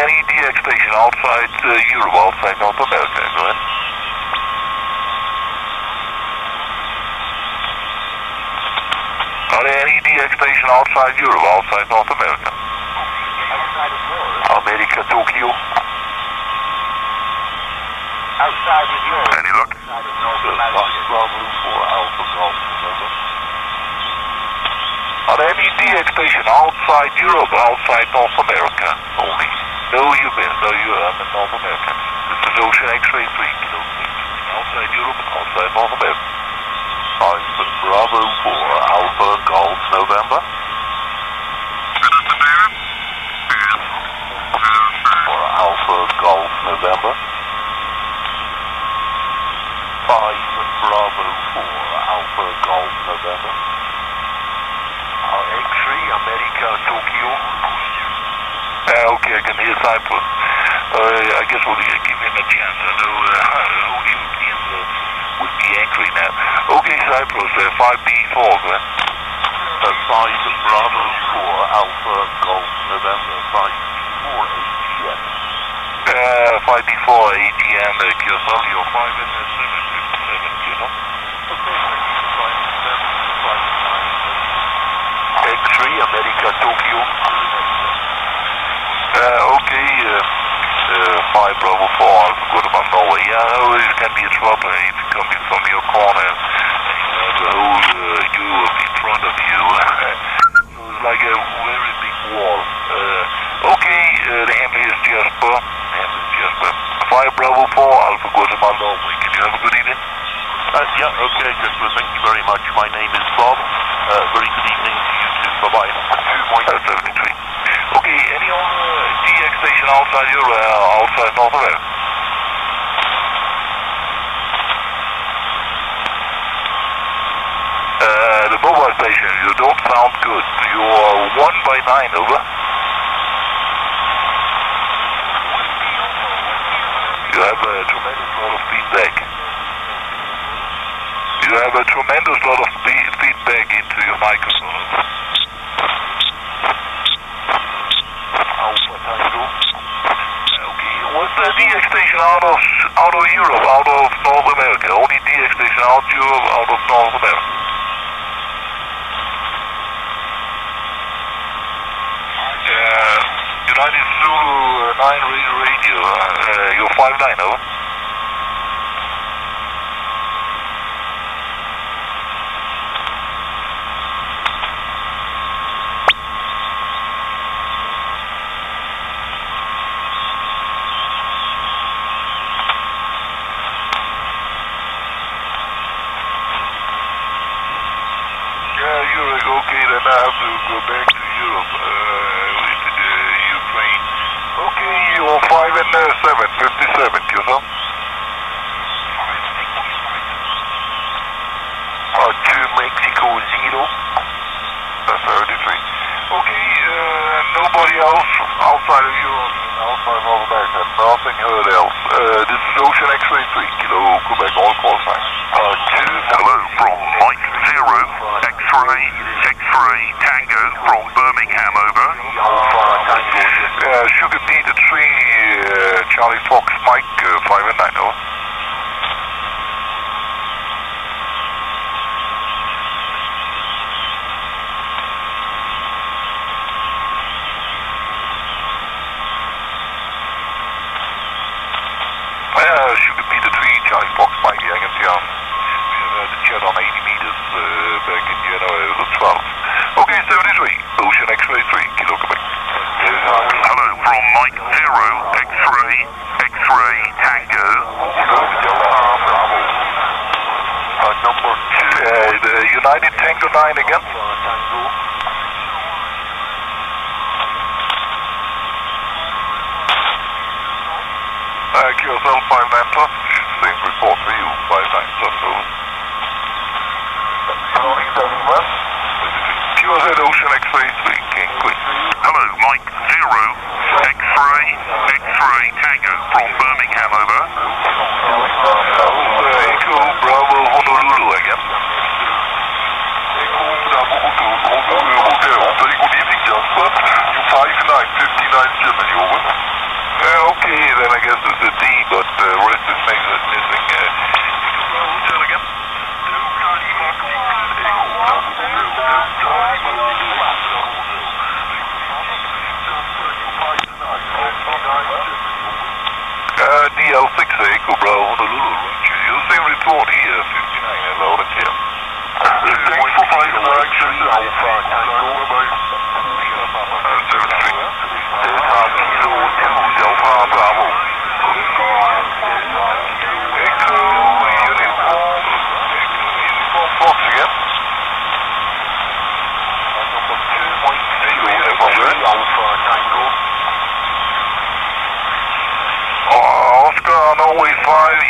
Any, DX station outside uh, Europe, outside North America, go ahead. Are there any DX station outside Europe, outside North America? America, Tokyo. Outside of Europe. Any luck? Outside of North America. Bravo for Alpha Golf, remember? Are there any DX station outside Europe, outside North America only? No, been. No, you are in North America. This is Ocean X-ray 3 kilo. Outside Europe, outside North America. I'm Bravo for Alpha Golf, November. For Alpha Golf, November. 5 Bravo for Alpha Golf, November. Uh, X3, America, Tokyo. Uh, okay, I can hear Cyprus. Uh, I guess we'll give him a chance. I know uh, all Europeans uh, would be angry now. Okay, Cyprus, uh, 5B4, Glenn. Uh, 5 Bravo for Alpha Golf, November, 5B4 ATM. Uh, 5B4 ATM, uh, QSL, you're 5 and uh, 757, QSL. X3, America, Tokyo. Uh, okay, uh, uh, 5 Bravo 4, Alpha Guatemala, Norway. Yeah, it can be a trouble if you're coming from your corner. You the whole uh, Europe in front of you. so it's like a very big wall. Uh, okay, uh, the handle is Jasper. The handle is Jasper. 5 Bravo 4, Alpha Guatemala, Norway. Can you have a good evening? Uh, yeah, okay, Jasper, thank you very much. My name is Bob. Uh, very good evening to you too. Bye-bye. Uh, 73. Okay, any other DX station outside your, uh, outside North America? Uh, the mobile station, you don't sound good. You are one by nine, over. You have a tremendous lot of feedback. You have a tremendous lot of fe- feedback into your microphone. Alpha Tango. Okay, what's the DX station out of out of Europe, out of North America? Only DX station out of Europe, out of North America. Uh, United Zulu uh, 9 radio, radio uh, uh, you're 5 9, over. Yeah, Europe, okay, then I have to go back to Europe, uh, with the Ukraine. Okay, you're 5 and uh, 7, 57, yourself? Uh, 2 Mexico 0, uh, 33. Okay, uh, nobody else outside of Europe, outside of North America, nothing heard else. Uh, this is Ocean X-ray 3, Kilo Quebec, all call signs. Uh, 2 Hello from Mike Zero, X-ray, X-ray Tango from Birmingham, over. Uh, Sugar Peter 3, uh, Charlie Fox, Mike uh, 5 and 9, over. Uh, Sugar Peter 3, Charlie Fox, Mike, I can see on. We have had a chat on 80 meters uh, back in January of 12. Okay, 73, Ocean X-ray 3, Kilo Quebec. Hello from Mike Zero, X-ray, X-ray Tango. Uh, number two, uh, the United Tango 9 again. Uh, QSL 59 plus, same report for you, 59 plus, over. X-ray Kingsway. Hello, Mike Zero, X-ray, X-ray Tango from Birmingham, over. Uh, Echo Bravo Honolulu again. Echo Bravo Honolulu Hotel. Very good evening, Jasper. You 5959 Germany, over. Uh, okay, then I guess it's a D, but the uh, rest is missing. Uh, Echo Bravo Hotel again. Uh, DL6 Echo Bravo Honolulu, Roger. You same report here, 59 hello, that's here. Thanks for finding the action. Alpha Tango. Uh, 73. Delta Kilo 2 Delta Bravo. Echo Uniform. Echo Uniform Fox again. Number 2.0 Uniform Alpha Tango. Uh, Oscar Norway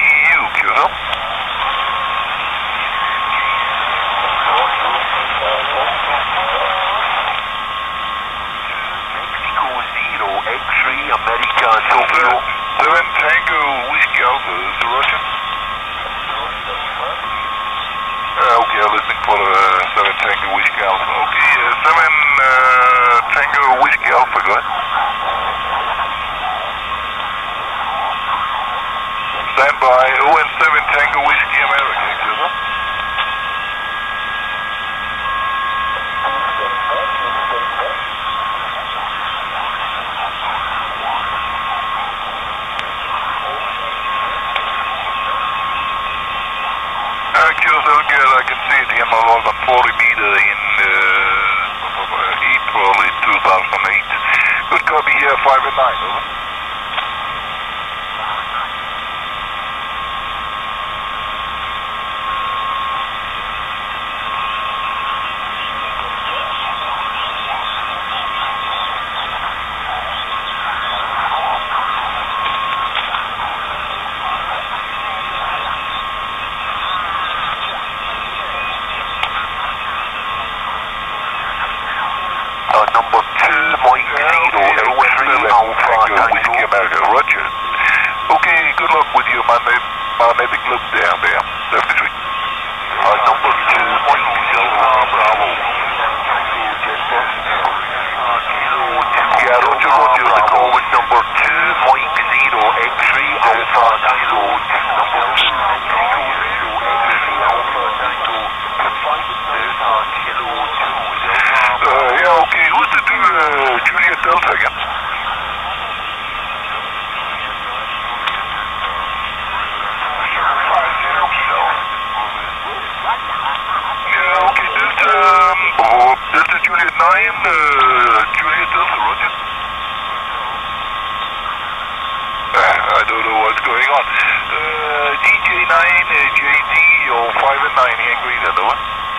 agree to one.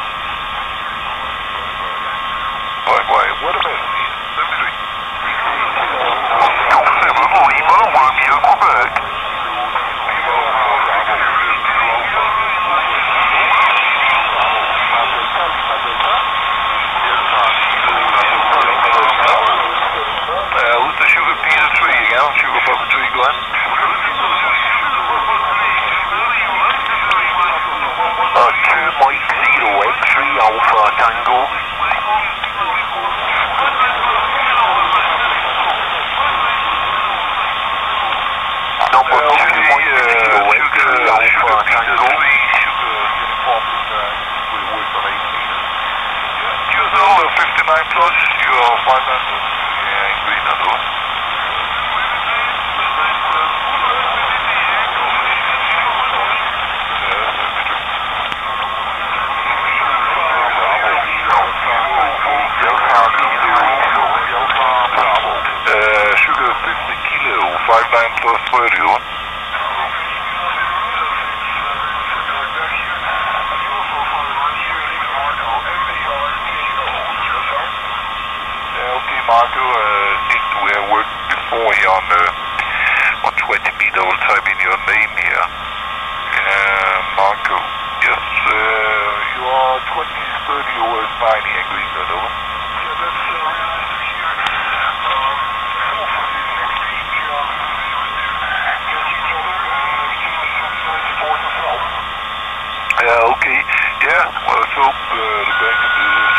felt good back in the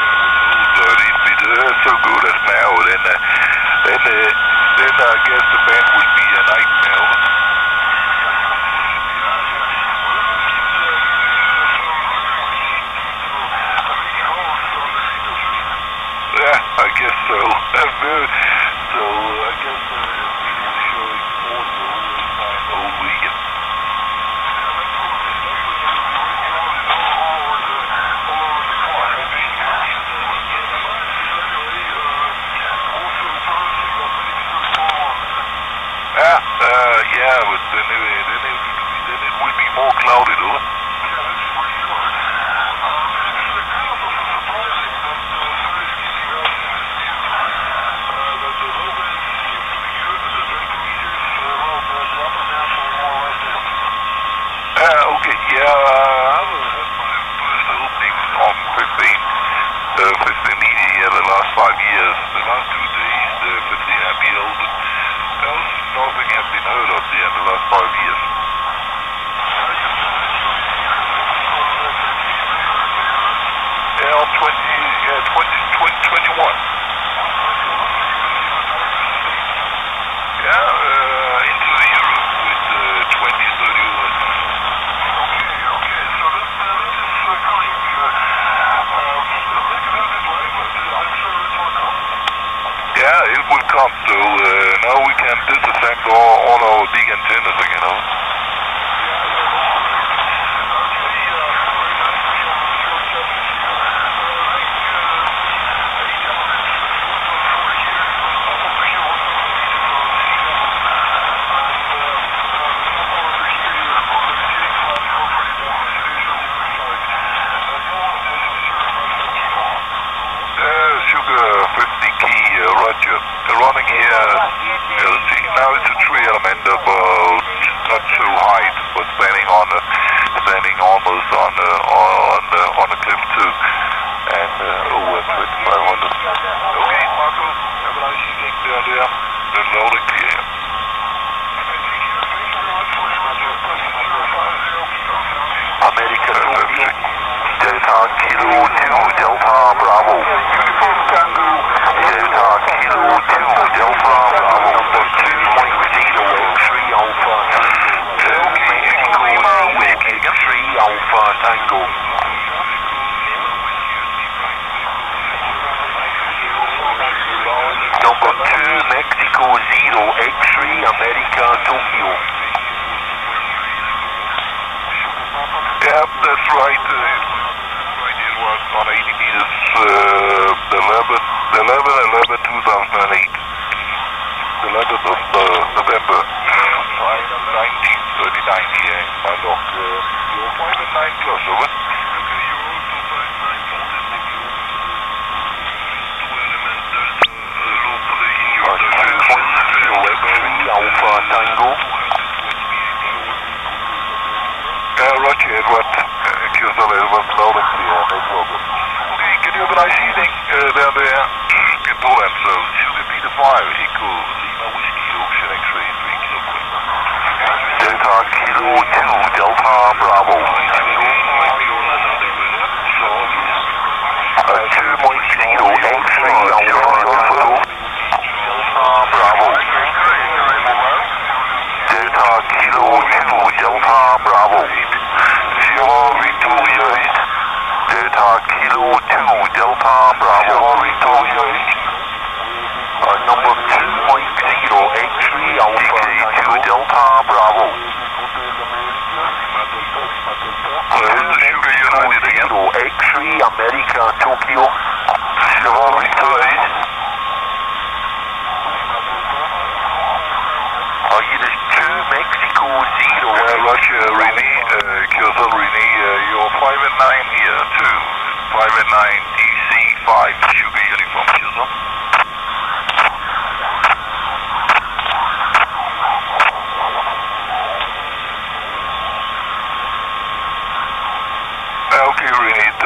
Lord, these people, they're so good at now. And, uh, and, uh, then I guess the band would be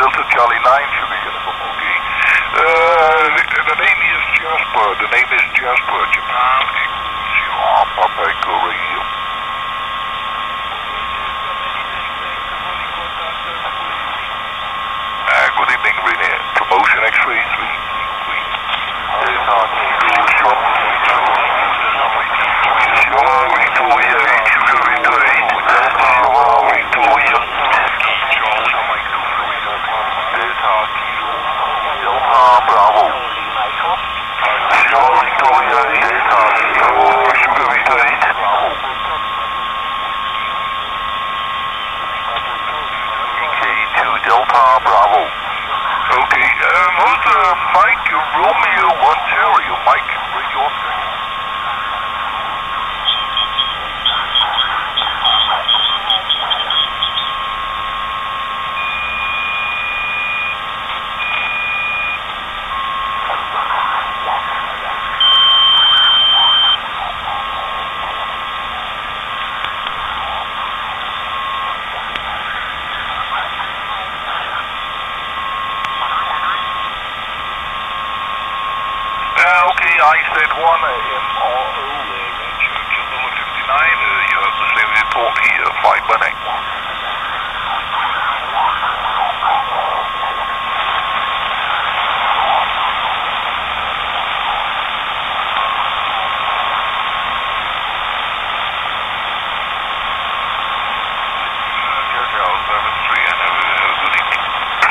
Delta Charlie 9 Sugar Uniform. Uh, the, the name is Jasper. The name is Jasper. Japan Echo Papa Echo Radio. Uh, good evening, Renee. Promotion X-rays.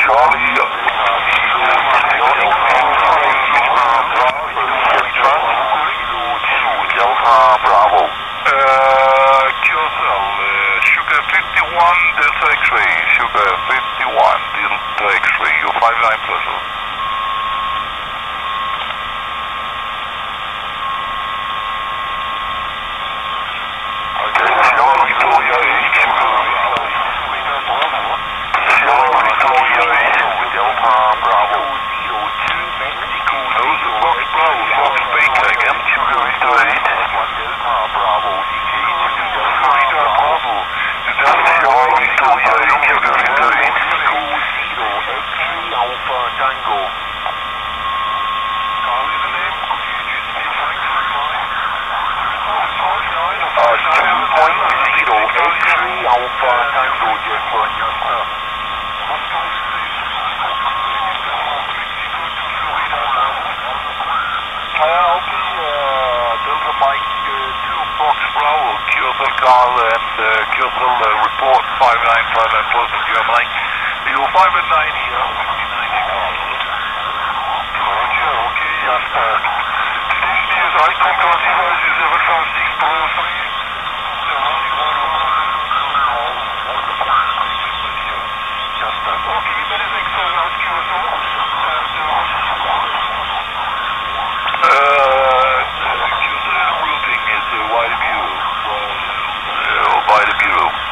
Charlie, 595 at Pleasant, UMLA. Eagle 5 at 9.